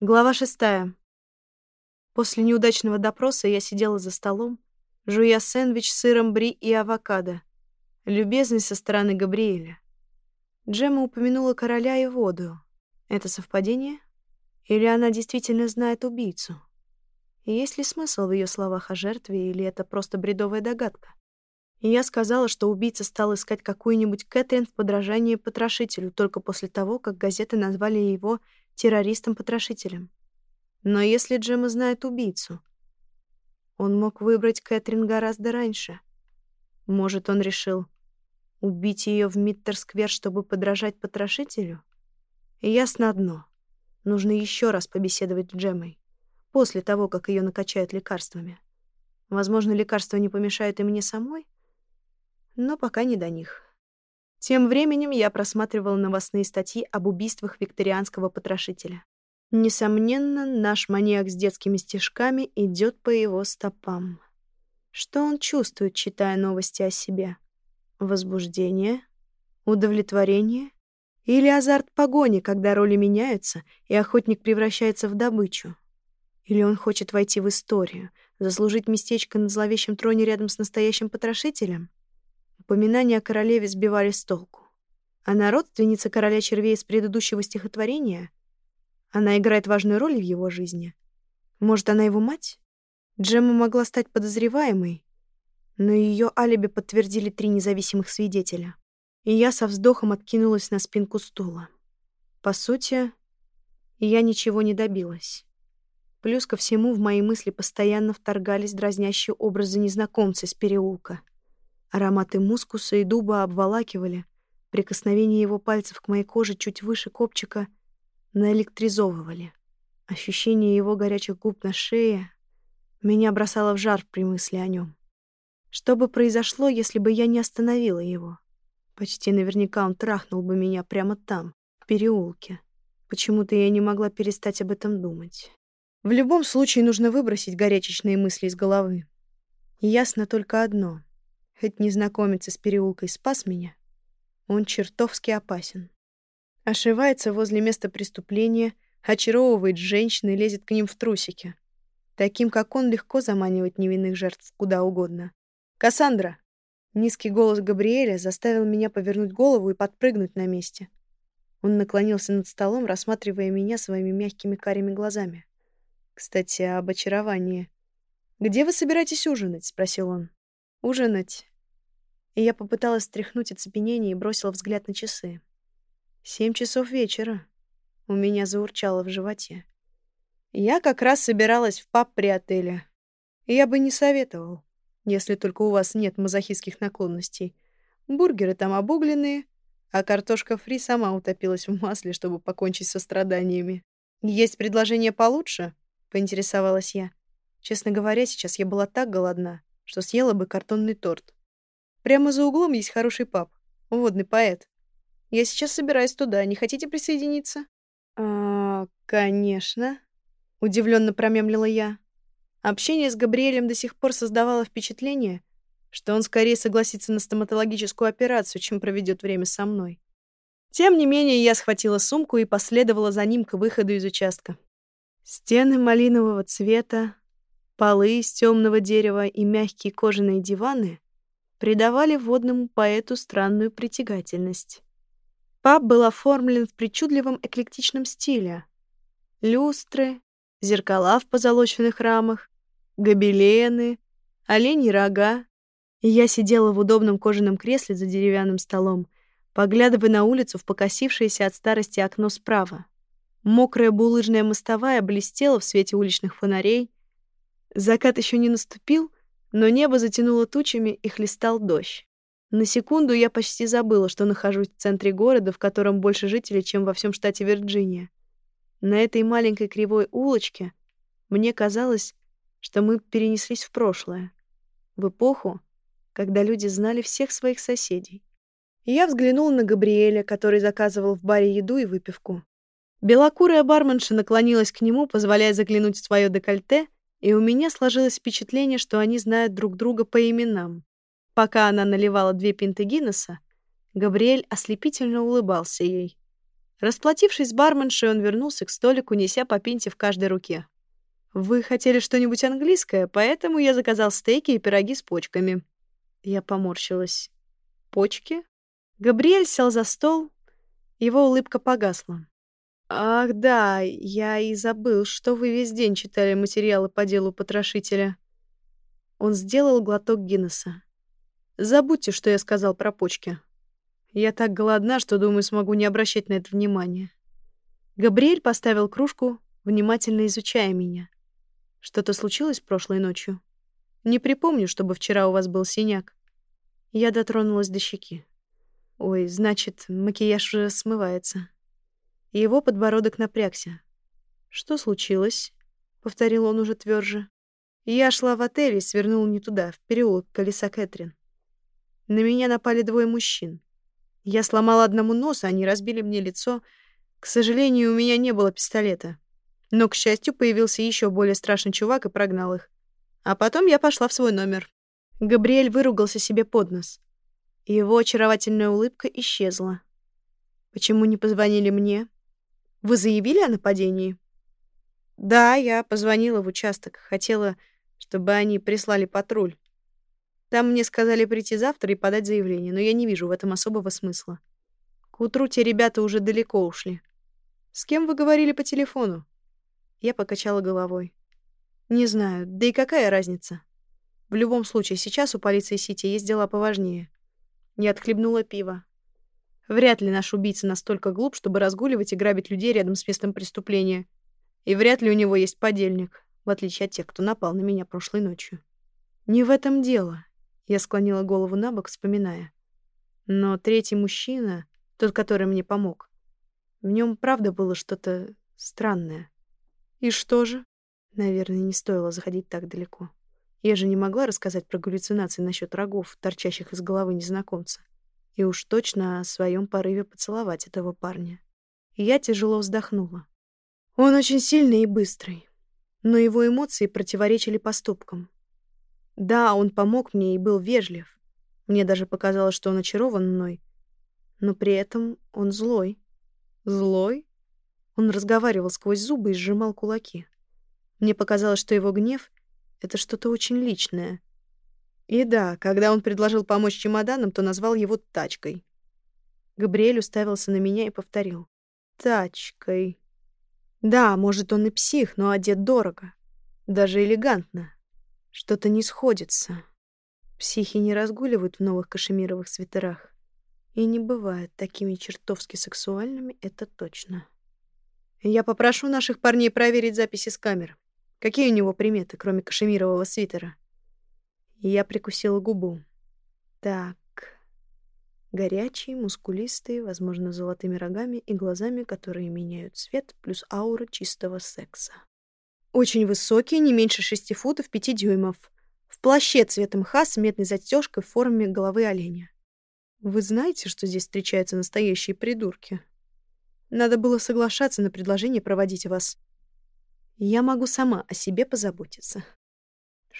Глава шестая. После неудачного допроса я сидела за столом, жуя сэндвич с сыром бри и авокадо. Любезность со стороны Габриэля. Джема упомянула короля и воду. Это совпадение? Или она действительно знает убийцу? И есть ли смысл в ее словах о жертве, или это просто бредовая догадка? И я сказала, что убийца стал искать какую-нибудь Кэтрин в подражании потрошителю только после того, как газеты назвали его террористом-потрошителем. Но если Джема знает убийцу, он мог выбрать Кэтрин гораздо раньше. Может, он решил убить ее в Миттер-сквер, чтобы подражать потрошителю? Ясно одно. Нужно еще раз побеседовать с Джемой. После того, как ее накачают лекарствами. Возможно, лекарства не помешают и мне самой, но пока не до них. Тем временем я просматривал новостные статьи об убийствах викторианского потрошителя. Несомненно, наш маньяк с детскими стишками идет по его стопам. Что он чувствует, читая новости о себе? Возбуждение? Удовлетворение? Или азарт погони, когда роли меняются, и охотник превращается в добычу? Или он хочет войти в историю, заслужить местечко на зловещем троне рядом с настоящим потрошителем? Упоминания о королеве сбивали с толку. Она родственница короля червей из предыдущего стихотворения? Она играет важную роль в его жизни? Может, она его мать? Джемма могла стать подозреваемой, но ее алиби подтвердили три независимых свидетеля. И я со вздохом откинулась на спинку стула. По сути, я ничего не добилась. Плюс ко всему в мои мысли постоянно вторгались дразнящие образы незнакомца из переулка. Ароматы мускуса и дуба обволакивали. Прикосновение его пальцев к моей коже чуть выше копчика наэлектризовывали. Ощущение его горячих губ на шее меня бросало в жар при мысли о нем. Что бы произошло, если бы я не остановила его? Почти наверняка он трахнул бы меня прямо там, в переулке. Почему-то я не могла перестать об этом думать. В любом случае нужно выбросить горячечные мысли из головы. ясно только одно. Хоть незнакомец из переулка и спас меня, он чертовски опасен. Ошивается возле места преступления, очаровывает женщин и лезет к ним в трусики. Таким, как он, легко заманивать невинных жертв куда угодно. «Кассандра!» Низкий голос Габриэля заставил меня повернуть голову и подпрыгнуть на месте. Он наклонился над столом, рассматривая меня своими мягкими карими глазами. «Кстати, об очаровании. Где вы собираетесь ужинать?» — спросил он. «Ужинать и я попыталась стряхнуть оцепенение и бросила взгляд на часы. Семь часов вечера. У меня заурчало в животе. Я как раз собиралась в паб при отеле. Я бы не советовал, если только у вас нет мазохистских наклонностей. Бургеры там обугленные, а картошка фри сама утопилась в масле, чтобы покончить со страданиями. «Есть предложение получше?» — поинтересовалась я. Честно говоря, сейчас я была так голодна, что съела бы картонный торт. Прямо за углом есть хороший паб. Водный поэт. Я сейчас собираюсь туда. Не хотите присоединиться? А, конечно. Удивленно промямлила я. Общение с Габриэлем до сих пор создавало впечатление, что он скорее согласится на стоматологическую операцию, чем проведет время со мной. Тем не менее, я схватила сумку и последовала за ним к выходу из участка. Стены малинового цвета, полы из темного дерева и мягкие кожаные диваны придавали водному поэту странную притягательность. Паб был оформлен в причудливом эклектичном стиле. Люстры, зеркала в позолоченных рамах, гобелены, оленьи рога. И я сидела в удобном кожаном кресле за деревянным столом, поглядывая на улицу в покосившееся от старости окно справа. Мокрая булыжная мостовая блестела в свете уличных фонарей. Закат еще не наступил, но небо затянуло тучами и хлестал дождь. На секунду я почти забыла, что нахожусь в центре города, в котором больше жителей, чем во всем штате Вирджиния. На этой маленькой кривой улочке мне казалось, что мы перенеслись в прошлое, в эпоху, когда люди знали всех своих соседей. Я взглянула на Габриэля, который заказывал в баре еду и выпивку. Белокурая барменша наклонилась к нему, позволяя заглянуть в свое декольте — и у меня сложилось впечатление, что они знают друг друга по именам. Пока она наливала две пинты Гиннесса, Габриэль ослепительно улыбался ей. Расплатившись с барменшей, он вернулся к столику, неся по пинте в каждой руке. «Вы хотели что-нибудь английское, поэтому я заказал стейки и пироги с почками». Я поморщилась. «Почки?» Габриэль сел за стол, его улыбка погасла. «Ах да, я и забыл, что вы весь день читали материалы по делу потрошителя». Он сделал глоток Гиннесса. «Забудьте, что я сказал про почки. Я так голодна, что, думаю, смогу не обращать на это внимания». Габриэль поставил кружку, внимательно изучая меня. «Что-то случилось прошлой ночью? Не припомню, чтобы вчера у вас был синяк». Я дотронулась до щеки. Ой, значит, макияж уже смывается. Его подбородок напрягся. «Что случилось?» — повторил он уже тверже. Я шла в отель и свернула не туда, в переулок колеса Кэтрин. На меня напали двое мужчин. Я сломала одному нос, а они разбили мне лицо. К сожалению, у меня не было пистолета. Но, к счастью, появился еще более страшный чувак и прогнал их. А потом я пошла в свой номер. Габриэль выругался себе под нос. Его очаровательная улыбка исчезла. «Почему не позвонили мне? Вы заявили о нападении?» «Да, я позвонила в участок. Хотела, чтобы они прислали патруль. Там мне сказали прийти завтра и подать заявление, но я не вижу в этом особого смысла. К утру те ребята уже далеко ушли. С кем вы говорили по телефону?» Я покачала головой. «Не знаю. Да и какая разница? В любом случае, сейчас у полиции Сити есть дела поважнее. Не отхлебнула пива. Вряд ли наш убийца настолько глуп, чтобы разгуливать и грабить людей рядом с местом преступления. И вряд ли у него есть подельник, в отличие от тех, кто напал на меня прошлой ночью. Не в этом дело. Я склонила голову на бок, вспоминая. Но третий мужчина, тот, который мне помог, в нем правда было что-то странное. И что же? Наверное, не стоило заходить так далеко. Я же не могла рассказать про галлюцинации насчет рогов, торчащих из головы незнакомца. И уж точно о своем порыве поцеловать этого парня. Я тяжело вздохнула. Он очень сильный и быстрый. Но его эмоции противоречили поступкам. Да, он помог мне и был вежлив. Мне даже показалось, что он очарован мной. Но при этом он злой. Злой? Он разговаривал сквозь зубы и сжимал кулаки. Мне показалось, что его гнев это что-то очень личное. И да, когда он предложил помочь чемоданам, то назвал его тачкой. Габриэль уставился на меня и повторил. Тачкой. Да, может, он и псих, но одет дорого. Даже элегантно. Что-то не сходится. Психи не разгуливают в новых кашемировых свитерах. И не бывают такими чертовски сексуальными, это точно. Я попрошу наших парней проверить записи с камер. Какие у него приметы, кроме кашемирового свитера? Я прикусила губу. Так. Горячий, мускулистый, возможно, золотыми рогами и глазами, которые меняют цвет, плюс аура чистого секса. Очень высокий, не меньше шести футов пяти дюймов. В плаще цветом мха с медной застежкой в форме головы оленя. Вы знаете, что здесь встречаются настоящие придурки? Надо было соглашаться на предложение проводить вас. Я могу сама о себе позаботиться.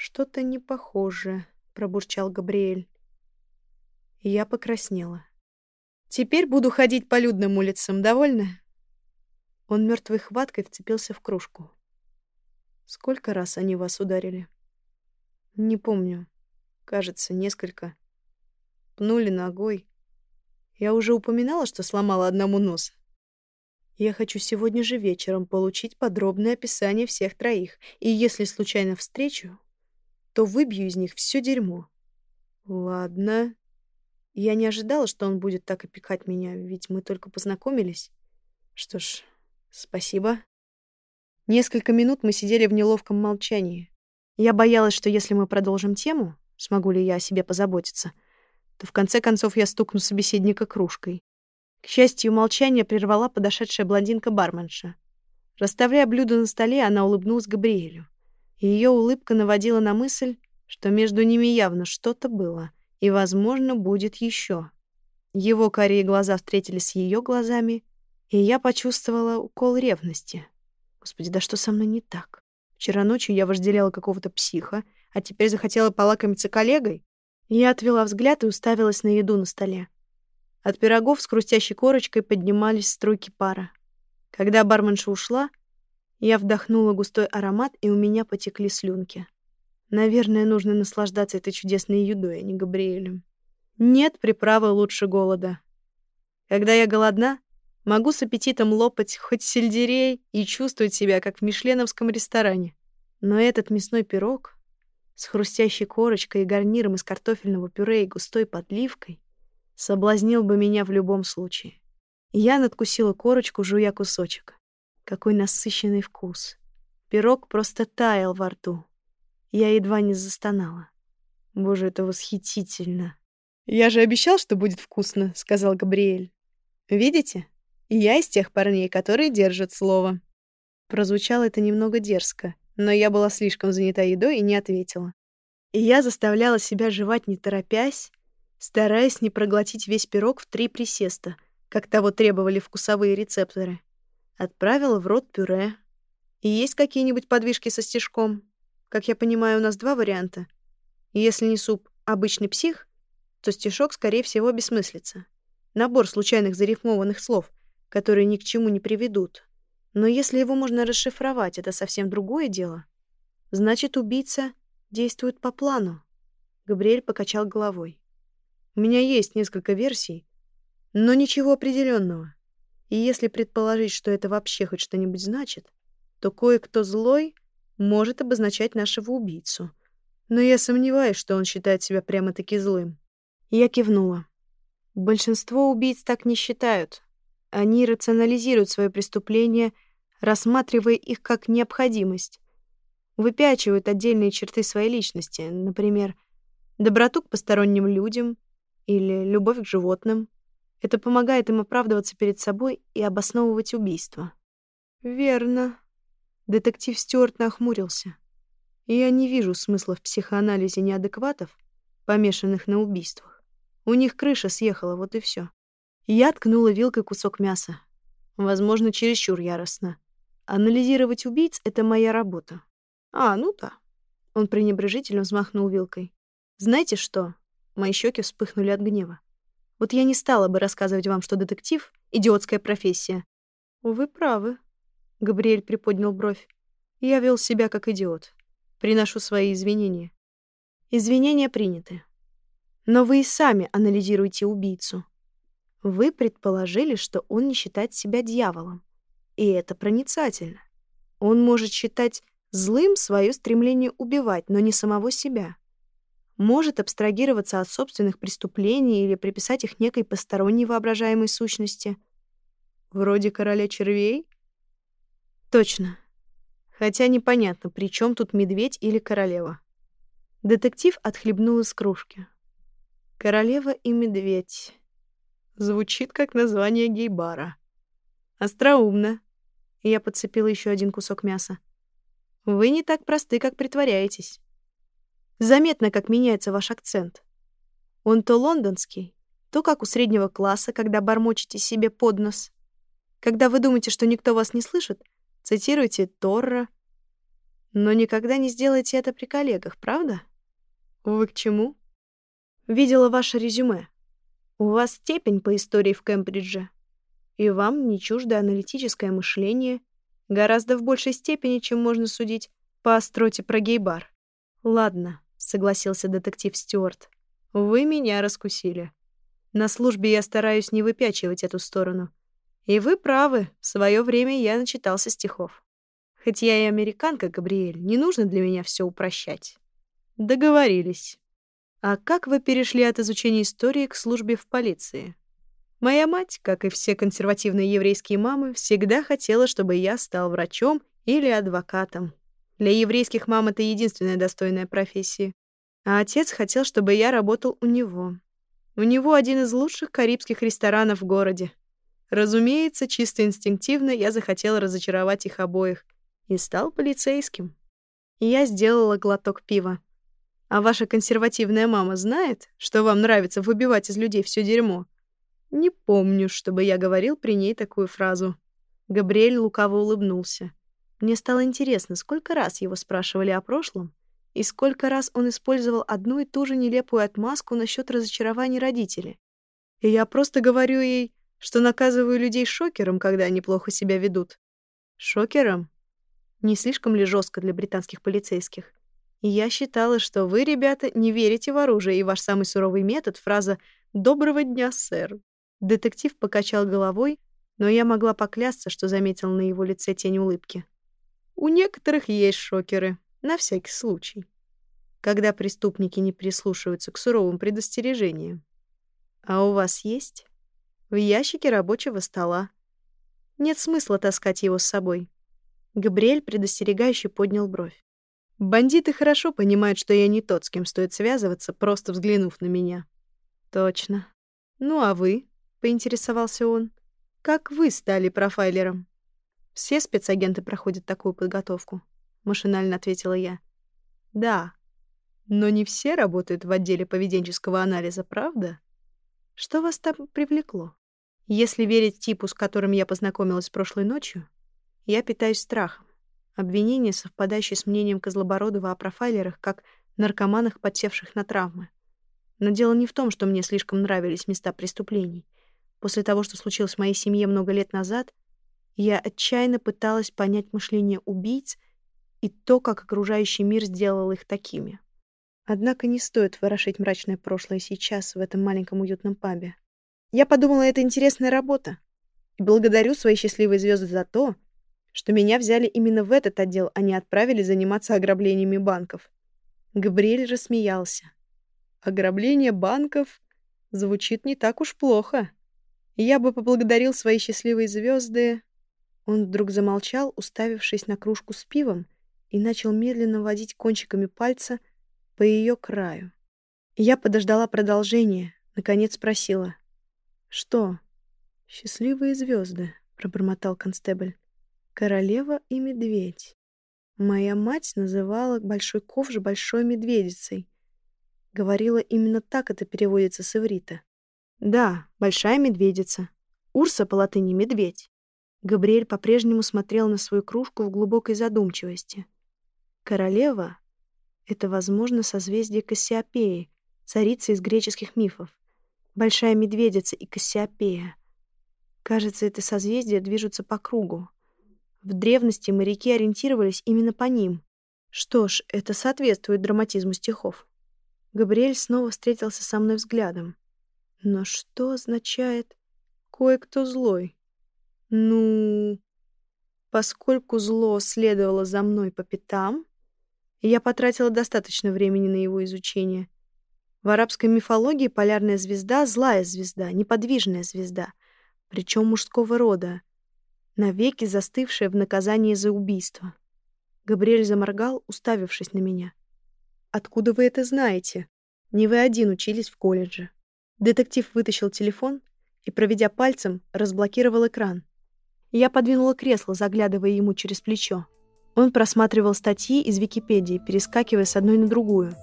Что-то не похоже, пробурчал Габриэль. Я покраснела. Теперь буду ходить по людным улицам, довольно? Он мертвой хваткой вцепился в кружку. Сколько раз они вас ударили? Не помню. Кажется, несколько. Пнули ногой. Я уже упоминала, что сломала одному нос. Я хочу сегодня же вечером получить подробное описание всех троих, и если случайно встречу, то выбью из них все дерьмо. Ладно. Я не ожидала, что он будет так опекать меня, ведь мы только познакомились. Что ж, спасибо. Несколько минут мы сидели в неловком молчании. Я боялась, что если мы продолжим тему, смогу ли я о себе позаботиться, то в конце концов я стукну собеседника кружкой. К счастью, молчание прервала подошедшая блондинка-барменша. Расставляя блюда на столе, она улыбнулась Габриэлю. Ее улыбка наводила на мысль, что между ними явно что-то было, и, возможно, будет еще. Его карие глаза встретились с ее глазами, и я почувствовала укол ревности. Господи, да что со мной не так? Вчера ночью я вожделела какого-то психа, а теперь захотела полакомиться коллегой? Я отвела взгляд и уставилась на еду на столе. От пирогов с хрустящей корочкой поднимались струйки пара. Когда барменша ушла, я вдохнула густой аромат, и у меня потекли слюнки. Наверное, нужно наслаждаться этой чудесной едой, а не Габриэлем. Нет приправы лучше голода. Когда я голодна, могу с аппетитом лопать хоть сельдерей и чувствовать себя, как в мишленовском ресторане. Но этот мясной пирог с хрустящей корочкой и гарниром из картофельного пюре и густой подливкой соблазнил бы меня в любом случае. Я надкусила корочку, жуя кусочек. Какой насыщенный вкус. Пирог просто таял во рту. Я едва не застонала. Боже, это восхитительно. «Я же обещал, что будет вкусно», — сказал Габриэль. «Видите? Я из тех парней, которые держат слово». Прозвучало это немного дерзко, но я была слишком занята едой и не ответила. И я заставляла себя жевать не торопясь, стараясь не проглотить весь пирог в три присеста, как того требовали вкусовые рецепторы. Отправила в рот пюре. И есть какие-нибудь подвижки со стежком? Как я понимаю, у нас два варианта. если не суп «обычный псих», то стишок, скорее всего, бессмыслица. Набор случайных зарифмованных слов, которые ни к чему не приведут. Но если его можно расшифровать, это совсем другое дело. Значит, убийца действует по плану. Габриэль покачал головой. У меня есть несколько версий, но ничего определенного. И если предположить, что это вообще хоть что-нибудь значит, то кое-кто злой может обозначать нашего убийцу. Но я сомневаюсь, что он считает себя прямо-таки злым. Я кивнула. Большинство убийц так не считают. Они рационализируют свои преступления, рассматривая их как необходимость. Выпячивают отдельные черты своей личности, например, доброту к посторонним людям или любовь к животным. Это помогает им оправдываться перед собой и обосновывать убийство. «Верно», Детектив Стюарт нахмурился. Я не вижу смысла в психоанализе неадекватов, помешанных на убийствах. У них крыша съехала, вот и все. Я ткнула вилкой кусок мяса. Возможно, чересчур яростно. Анализировать убийц — это моя работа. А, ну да. Он пренебрежительно взмахнул вилкой. Знаете что? Мои щеки вспыхнули от гнева. Вот я не стала бы рассказывать вам, что детектив — идиотская профессия. Вы правы, Габриэль приподнял бровь. Я вел себя как идиот. Приношу свои извинения. Извинения приняты. Но вы и сами анализируете убийцу. Вы предположили, что он не считает себя дьяволом. И это проницательно. Он может считать злым свое стремление убивать, но не самого себя. Может абстрагироваться от собственных преступлений или приписать их некой посторонней воображаемой сущности. Вроде короля червей? Точно. Хотя непонятно, при чем тут медведь или королева. Детектив отхлебнул из кружки. Королева и медведь. Звучит как название гей-бара. Остроумно. Я подцепила еще один кусок мяса. Вы не так просты, как притворяетесь. Заметно, как меняется ваш акцент. Он то лондонский, то как у среднего класса, когда бормочете себе под нос. Когда вы думаете, что никто вас не слышит, цитируйте Торра, но никогда не сделайте это при коллегах, правда? Вы к чему? Видела ваше резюме. У вас степень по истории в Кембридже, и вам не чуждо аналитическое мышление, гораздо в большей степени, чем можно судить по остроте про гей-бар. Ладно, согласился детектив Стюарт. Вы меня раскусили. На службе я стараюсь не выпячивать эту сторону. И вы правы, в свое время я начитался стихов. Хоть я и американка, Габриэль, не нужно для меня все упрощать. Договорились. А как вы перешли от изучения истории к службе в полиции? Моя мать, как и все консервативные еврейские мамы, всегда хотела, чтобы я стал врачом или адвокатом. Для еврейских мам это единственная достойная профессия. А отец хотел, чтобы я работал у него. У него один из лучших карибских ресторанов в городе. Разумеется, чисто инстинктивно я захотела разочаровать их обоих и стал полицейским. я сделала глоток пива. А ваша консервативная мама знает, что вам нравится выбивать из людей все дерьмо? Не помню, чтобы я говорил при ней такую фразу. Габриэль лукаво улыбнулся. Мне стало интересно, сколько раз его спрашивали о прошлом, и сколько раз он использовал одну и ту же нелепую отмазку насчет разочарования родителей. И я просто говорю ей, что наказываю людей шокером, когда они плохо себя ведут. Шокером? Не слишком ли жестко для британских полицейских? И я считала, что вы, ребята, не верите в оружие, и ваш самый суровый метод — фраза «Доброго дня, сэр». Детектив покачал головой, но я могла поклясться, что заметил на его лице тень улыбки. У некоторых есть шокеры, на всякий случай. Когда преступники не прислушиваются к суровым предостережениям. А у вас есть? В ящике рабочего стола. Нет смысла таскать его с собой. Габриэль предостерегающе поднял бровь. Бандиты хорошо понимают, что я не тот, с кем стоит связываться, просто взглянув на меня. Точно. Ну а вы? поинтересовался он. Как вы стали профайлером? Все спецагенты проходят такую подготовку, машинально ответила я. Да. Но не все работают в отделе поведенческого анализа, правда? Что вас там привлекло? Если верить типу, с которым я познакомилась прошлой ночью, я питаюсь страхом. Обвинения, совпадающие с мнением Козлобородова о профайлерах, как наркоманах, подсевших на травмы. Но дело не в том, что мне слишком нравились места преступлений. После того, что случилось в моей семье много лет назад, я отчаянно пыталась понять мышление убийц и то, как окружающий мир сделал их такими. Однако не стоит ворошить мрачное прошлое сейчас в этом маленьком уютном пабе. Я подумала, это интересная работа. И благодарю свои счастливые звезды за то, что меня взяли именно в этот отдел, а не отправили заниматься ограблениями банков. Габриэль рассмеялся. Ограбление банков звучит не так уж плохо. Я бы поблагодарил свои счастливые звезды. Он вдруг замолчал, уставившись на кружку с пивом, и начал медленно водить кончиками пальца по ее краю. Я подождала продолжения, наконец спросила. «Что?» «Счастливые звезды», — пробормотал констебль. Королева и медведь. Моя мать называла большой ковш большой медведицей. Говорила, именно так это переводится с иврита. Да, большая медведица. Урса по латыни медведь. Габриэль по-прежнему смотрел на свою кружку в глубокой задумчивости. Королева — это, возможно, созвездие Кассиопеи, царицы из греческих мифов. Большая медведица и Кассиопея. Кажется, это созвездия движутся по кругу. В древности моряки ориентировались именно по ним. Что ж, это соответствует драматизму стихов. Габриэль снова встретился со мной взглядом. Но что означает «кое-кто злой»? Ну, поскольку зло следовало за мной по пятам, я потратила достаточно времени на его изучение. В арабской мифологии полярная звезда — злая звезда, неподвижная звезда, причем мужского рода, навеки застывшая в наказании за убийство. Габриэль заморгал, уставившись на меня. «Откуда вы это знаете? Не вы один учились в колледже». Детектив вытащил телефон и, проведя пальцем, разблокировал экран. Я подвинула кресло, заглядывая ему через плечо. Он просматривал статьи из Википедии, перескакивая с одной на другую.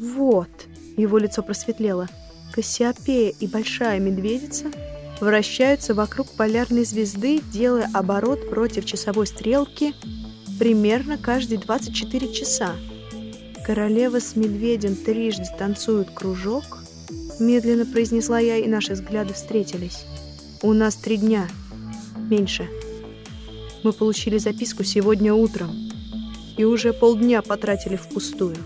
«Вот!» — его лицо просветлело. «Кассиопея и Большая Медведица вращаются вокруг полярной звезды, делая оборот против часовой стрелки примерно каждые 24 часа. Королева с медведем трижды танцуют кружок, медленно произнесла я, и наши взгляды встретились. У нас три дня. Меньше. Мы получили записку сегодня утром и уже полдня потратили впустую.